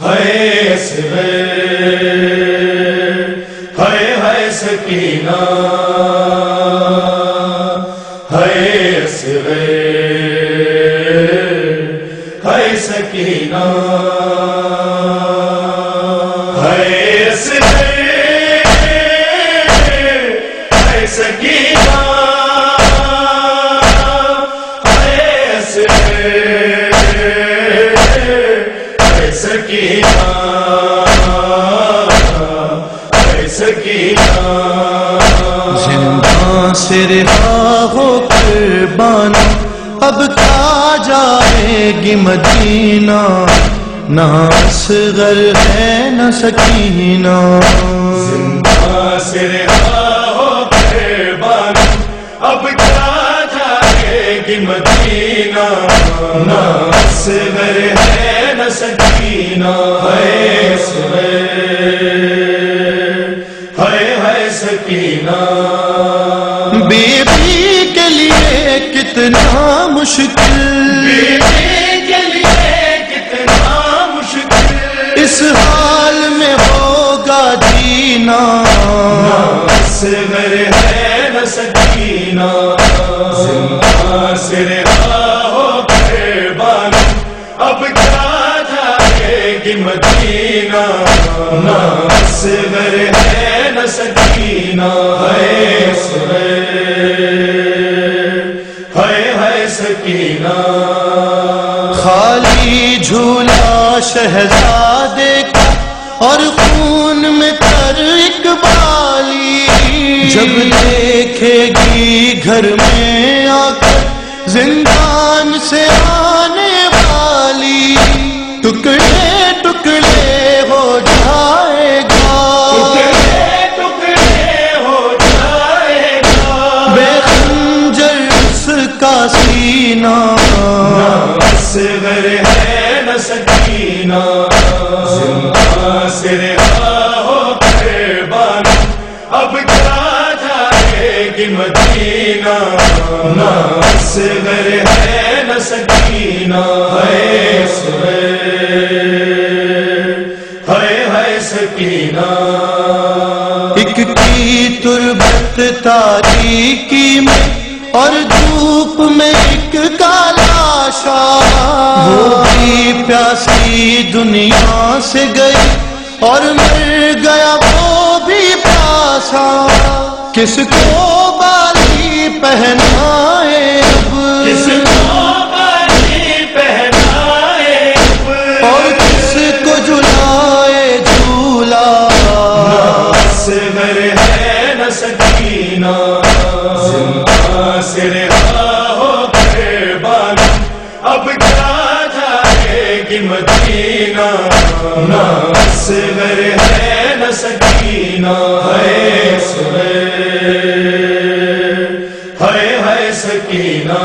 ہے ہے سکینہ ہے ہے زندہ سے رہا ہو قربان اب کیا جائے گی مدینہ؟ نہ اصغر ہے نہ سکینہ۔ زندہ سے رہا ہو قربان اب کیا جائے گی مدینہ؟ نہ اصغر ہے سکینہ ہے ہے ہے سکینہ۔ بی بی کے لیے کتنا مشکل۔ کے لیے کتنا مشکل۔ اس حال میں ہوگا جینا۔ اصغر ہے نہ سکینہ۔ زندہ مدینہ نہ اصغر ہے نہ سکینہ ہے ہے ہے سکینہ۔ خالی جھولا شہزادے کا اور خون میں تر اقبالی جب دیکھے گی گھر میں آ کر زندان سے آنے اب کیا جائے گی مدینہ؟ نہ اصغر ہے، نہ سکینہ۔ ہے ہے ہے سکینہ۔ ایک کی تربت تاریکی میں اور دھوپ میں ایک کالا شاہ وہ بھی پیاسی دنیا سے گئی۔ اور مر گیا وہ بھی پیاسا کس کو بالی پہنائے ہے ہے سکینہ۔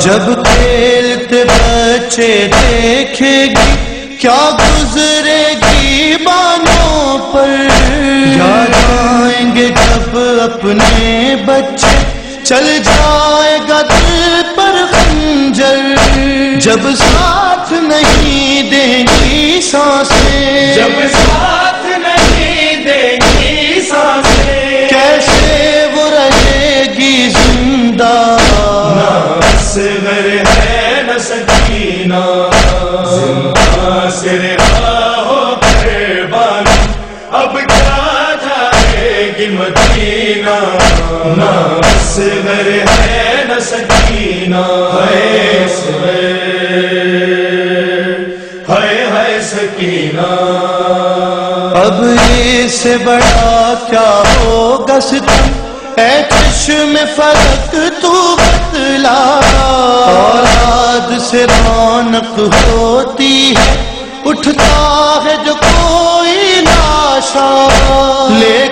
جب کھیلتے بچے دیکھے گی کیا گزرے گی بانوں پر؟ یاد آئیں گے جب اپنے بچے چل جائے گا دل پر خنجر۔ جب ساتھ نہیں دیں گی سانسیں جب ساتھ جائے مدینہ نہ اصغر ہے نہ سکینہ۔ ہے ہے ہے سکینہ۔ اب اس سے بڑا کیا ہوگا ستم؟ اے چشم فلک، تو بتلا۔ اولاد سے رونق ہوتی ہے، اٹھتا ہے جو کوئی ناشا۔ لیکن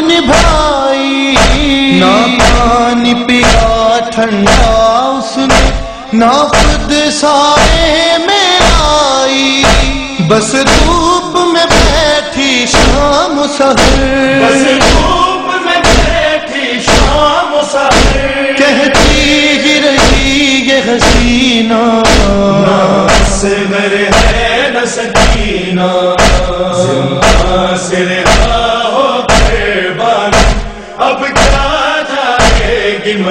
نبھائی۔ نہ پانی پیا ٹھنڈا اس نے نہ خود سائے میں آئی بس دھوپ میں بیٹھی شام بس سہر دھوپ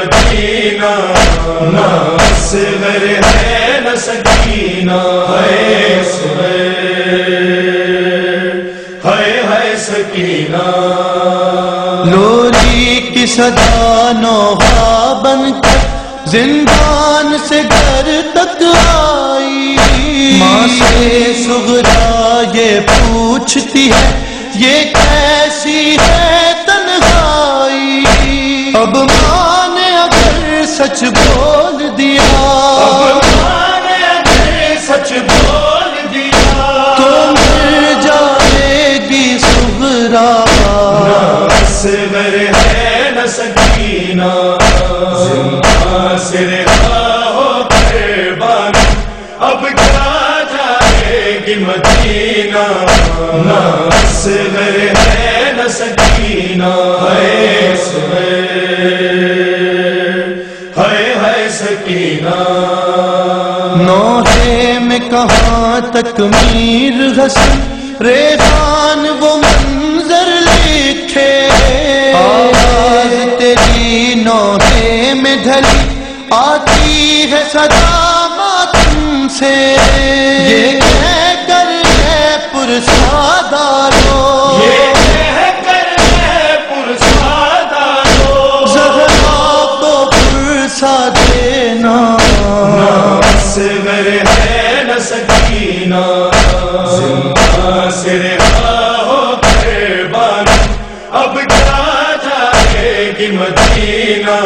مدینہ نہ سر ہے نہ سکینہ ہے ہے ہے سکینہ۔ لوری کی صدا نوحا بن کر زندان سے گھر تک آئی۔ ماں سے سغرا یہ پوچھتی ہے، یہ کیسی ہے؟ کچھ بول ہے ہے سکینہ۔ نوحے میں کہاں تک میر حسن؟ ریحان وہ منظر لکھے۔ آواز تیری نوحے میں ڈھلی آتی ہے صدا ماتم سے۔ یہ کہہ کر ہے پرسادارو یہ دینا سر ہے نہ سکینہ۔ زندہ سر ہو قربان اب کیا جائے گی مدینہ؟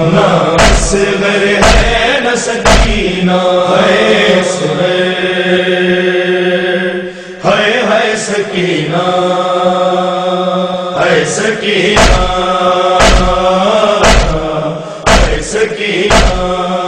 نہ سر ہے نہ سکینہ۔ ہے ہے ہے سکینہ۔ ہے سکینہ۔ سکینہ